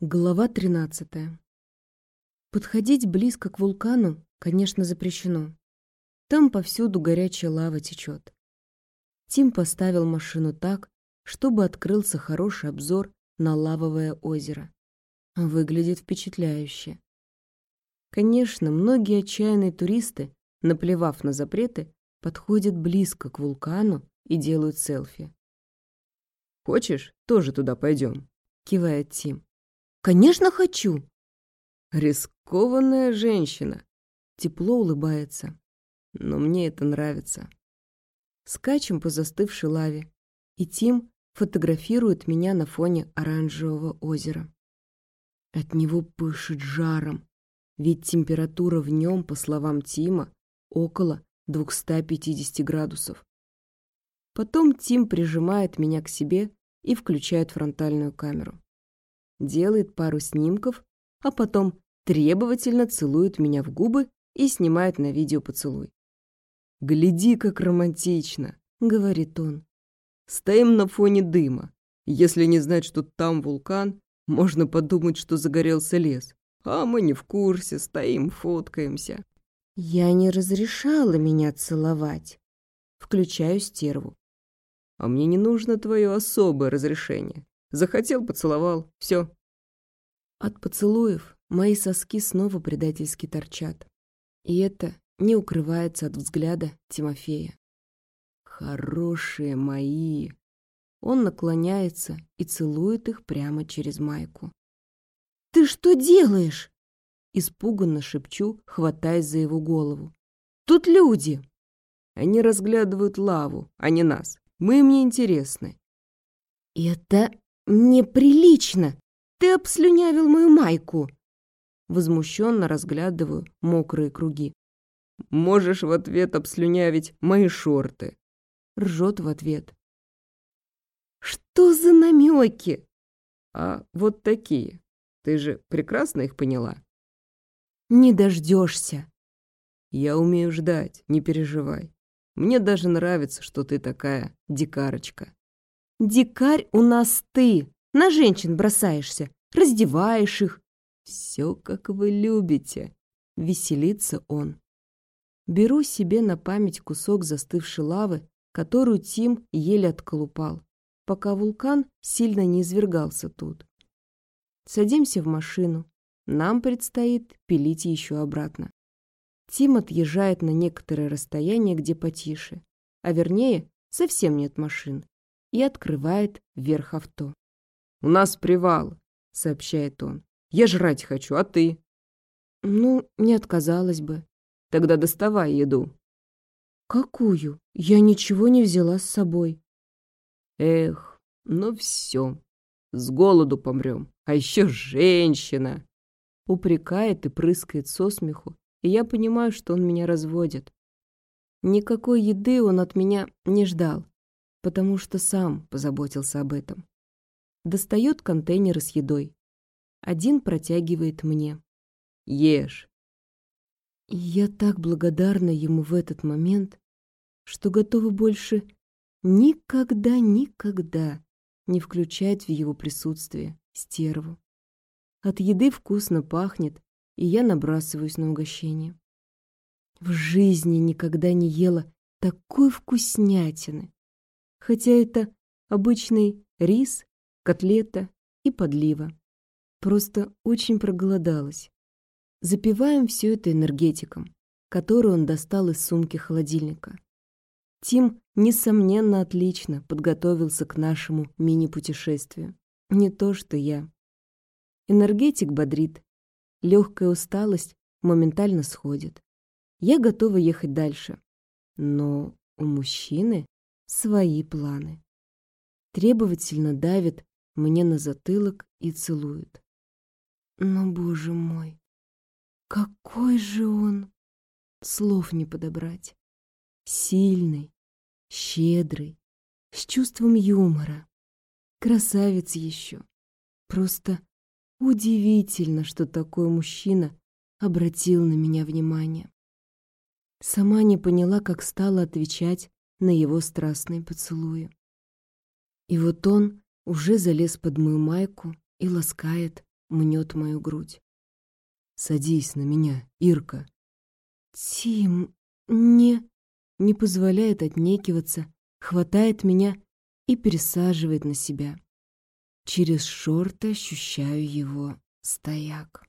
Глава 13. Подходить близко к вулкану, конечно, запрещено. Там повсюду горячая лава течет. Тим поставил машину так, чтобы открылся хороший обзор на лавовое озеро. Выглядит впечатляюще. Конечно, многие отчаянные туристы, наплевав на запреты, подходят близко к вулкану и делают селфи. «Хочешь, тоже туда пойдем?» — кивает Тим. Конечно, хочу. Рискованная женщина. Тепло улыбается. Но мне это нравится. Скачем по застывшей лаве. И Тим фотографирует меня на фоне оранжевого озера. От него пышет жаром, ведь температура в нем, по словам Тима, около 250 градусов. Потом Тим прижимает меня к себе и включает фронтальную камеру делает пару снимков, а потом требовательно целует меня в губы и снимает на видео поцелуй. «Гляди, как романтично!» — говорит он. «Стоим на фоне дыма. Если не знать, что там вулкан, можно подумать, что загорелся лес. А мы не в курсе, стоим, фоткаемся». «Я не разрешала меня целовать». Включаю стерву. «А мне не нужно твое особое разрешение. Захотел, поцеловал. Все. От поцелуев мои соски снова предательски торчат. И это не укрывается от взгляда Тимофея. Хорошие мои. Он наклоняется и целует их прямо через майку. «Ты что делаешь?» Испуганно шепчу, хватаясь за его голову. «Тут люди!» Они разглядывают лаву, а не нас. Мы им не интересны. «Это «Неприлично! Ты обслюнявил мою майку!» Возмущенно разглядываю мокрые круги. «Можешь в ответ обслюнявить мои шорты!» Ржет в ответ. «Что за намеки?» «А вот такие. Ты же прекрасно их поняла?» «Не дождешься!» «Я умею ждать, не переживай. Мне даже нравится, что ты такая дикарочка». Дикарь у нас ты. На женщин бросаешься, раздеваешь их. Все, как вы любите. Веселится он. Беру себе на память кусок застывшей лавы, которую Тим еле отколупал, пока вулкан сильно не извергался тут. Садимся в машину. Нам предстоит пилить еще обратно. Тим отъезжает на некоторое расстояние, где потише, а вернее, совсем нет машин, и открывает верх авто. «У нас привал», — сообщает он. «Я жрать хочу, а ты?» «Ну, не отказалась бы». «Тогда доставай еду». «Какую? Я ничего не взяла с собой». «Эх, ну все, с голоду помрем, а еще женщина!» Упрекает и прыскает со смеху, и я понимаю, что он меня разводит. Никакой еды он от меня не ждал, потому что сам позаботился об этом. Достает контейнеры с едой. Один протягивает мне. Ешь. я так благодарна ему в этот момент, что готова больше никогда-никогда не включать в его присутствие стерву. От еды вкусно пахнет, и я набрасываюсь на угощение. В жизни никогда не ела такой вкуснятины хотя это обычный рис, котлета и подлива. Просто очень проголодалась. Запиваем все это энергетиком, который он достал из сумки холодильника. Тим, несомненно, отлично подготовился к нашему мини-путешествию. Не то, что я. Энергетик бодрит. Легкая усталость моментально сходит. Я готова ехать дальше. Но у мужчины свои планы. Требовательно давит мне на затылок и целует. Но, боже мой, какой же он! Слов не подобрать. Сильный, щедрый, с чувством юмора. Красавец еще. Просто удивительно, что такой мужчина обратил на меня внимание. Сама не поняла, как стала отвечать на его страстные поцелуи. И вот он уже залез под мою майку и ласкает, мнет мою грудь. «Садись на меня, Ирка». «Тим, не...» Не позволяет отнекиваться, хватает меня и пересаживает на себя. Через шорты ощущаю его стояк.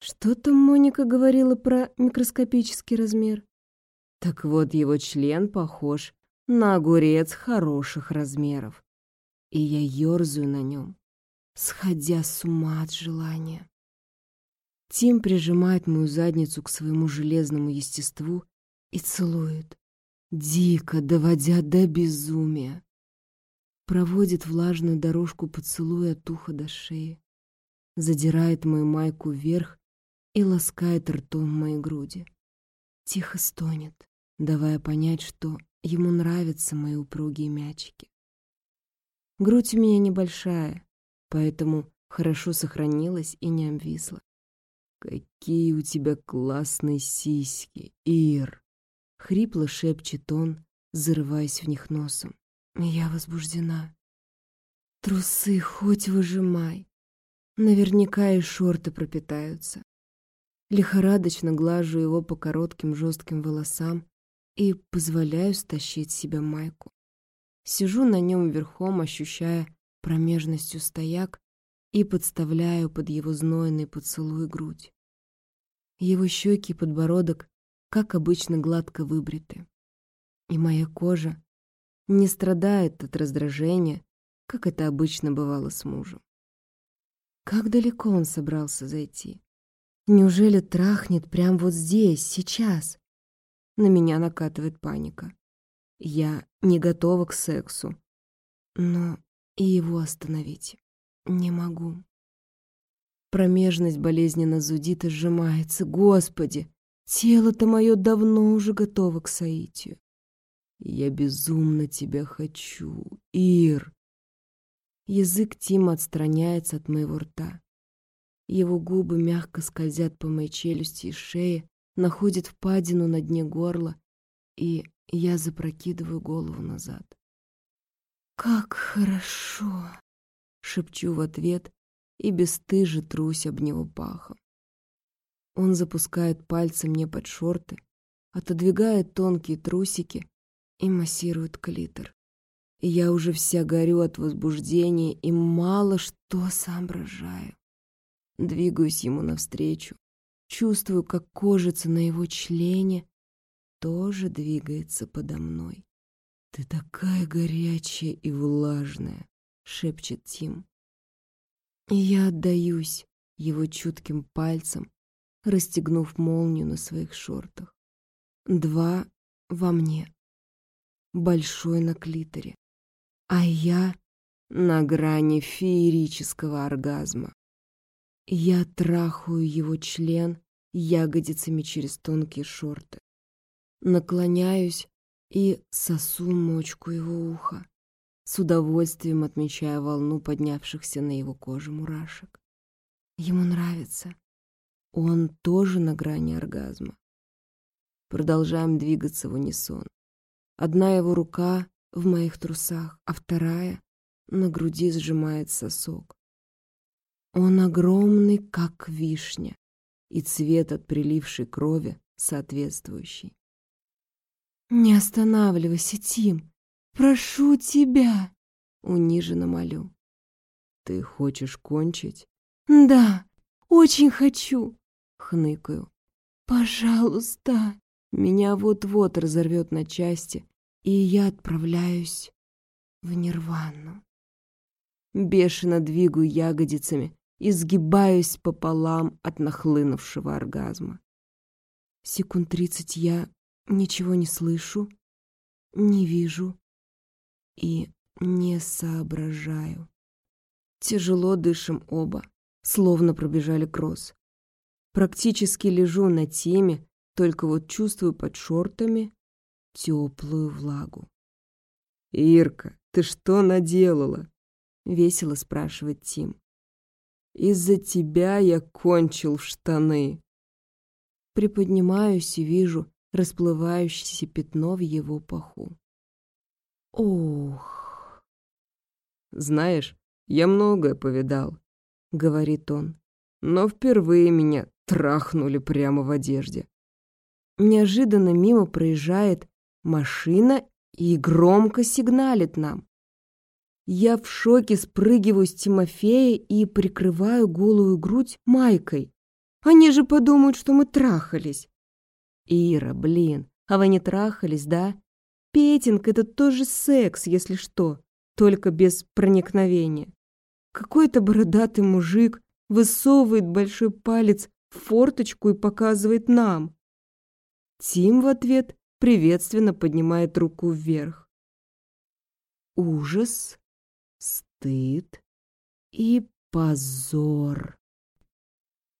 Что там Моника говорила про микроскопический размер? Так вот, его член похож на огурец хороших размеров. И я ёрзаю на нем, сходя с ума от желания. Тим прижимает мою задницу к своему железному естеству и целует, дико доводя до безумия. Проводит влажную дорожку поцелуя от уха до шеи, задирает мою майку вверх и ласкает ртом мои груди. Тихо стонет, давая понять, что ему нравятся мои упругие мячики. Грудь у меня небольшая, поэтому хорошо сохранилась и не обвисла. «Какие у тебя классные сиськи, Ир!» — хрипло шепчет он, зарываясь в них носом. Я возбуждена. Трусы хоть выжимай. Наверняка и шорты пропитаются. Лихорадочно глажу его по коротким жестким волосам и позволяю стащить себе майку. Сижу на нем верхом, ощущая промежностью стояк и подставляю под его знойный поцелуй грудь. Его щеки и подбородок, как обычно, гладко выбриты. И моя кожа не страдает от раздражения, как это обычно бывало с мужем. Как далеко он собрался зайти? Неужели трахнет прямо вот здесь, сейчас? На меня накатывает паника. Я не готова к сексу, но и его остановить не могу. Промежность болезненно зудит и сжимается. Господи, тело-то мое давно уже готово к соитию. Я безумно тебя хочу, Ир. Язык Тима отстраняется от моего рта. Его губы мягко скользят по моей челюсти и шее, находят впадину на дне горла, и я запрокидываю голову назад. «Как хорошо!» — шепчу в ответ и бесстыже трусь об него пахом. Он запускает пальцы мне под шорты, отодвигает тонкие трусики и массирует клитор. И я уже вся горю от возбуждения и мало что соображаю. Двигаюсь ему навстречу. Чувствую, как кожица на его члене тоже двигается подо мной. «Ты такая горячая и влажная», — шепчет Тим. И я отдаюсь его чутким пальцем, расстегнув молнию на своих шортах. Два во мне. Большой на клиторе. А я на грани феерического оргазма. Я трахаю его член ягодицами через тонкие шорты. Наклоняюсь и сосу мочку его уха, с удовольствием отмечая волну поднявшихся на его коже мурашек. Ему нравится. Он тоже на грани оргазма. Продолжаем двигаться в унисон. Одна его рука в моих трусах, а вторая на груди сжимает сосок. Он огромный, как вишня, и цвет от прилившей крови соответствующий. «Не останавливайся, Тим! Прошу тебя!» Униженно молю. «Ты хочешь кончить?» «Да, очень хочу!» Хныкаю. «Пожалуйста!» Меня вот-вот разорвет на части, и я отправляюсь в нирвану. Бешено двигаю ягодицами, изгибаюсь пополам от нахлынувшего оргазма. Секунд тридцать я ничего не слышу, не вижу и не соображаю. Тяжело дышим оба, словно пробежали кросс. Практически лежу на теме, только вот чувствую под шортами теплую влагу. «Ирка, ты что наделала?» — весело спрашивает Тим. Из-за тебя я кончил в штаны. Приподнимаюсь и вижу расплывающееся пятно в его паху. Ох. Знаешь, я многое повидал, говорит он. но впервые меня трахнули прямо в одежде. Неожиданно мимо проезжает машина и громко сигналит нам. Я в шоке спрыгиваю с Тимофея и прикрываю голую грудь майкой. Они же подумают, что мы трахались. Ира, блин, а вы не трахались, да? Петинг — это тоже секс, если что, только без проникновения. Какой-то бородатый мужик высовывает большой палец в форточку и показывает нам. Тим в ответ приветственно поднимает руку вверх. Ужас, стыд и позор.